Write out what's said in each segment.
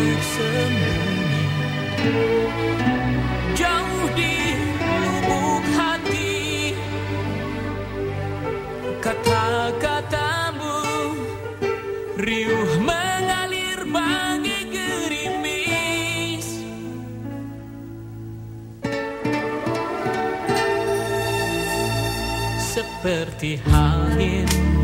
yang tersembunyi Jauh di lubuk hati. Kata-katamu Riuh mengalir bagi gerimis. Seperti angin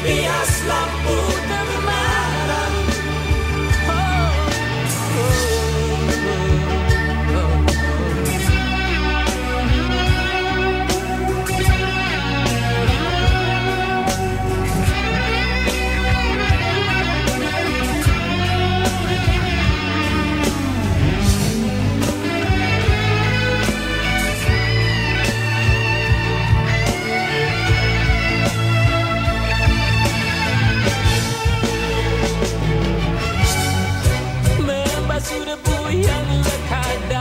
Baby, I slumber. to the boy and look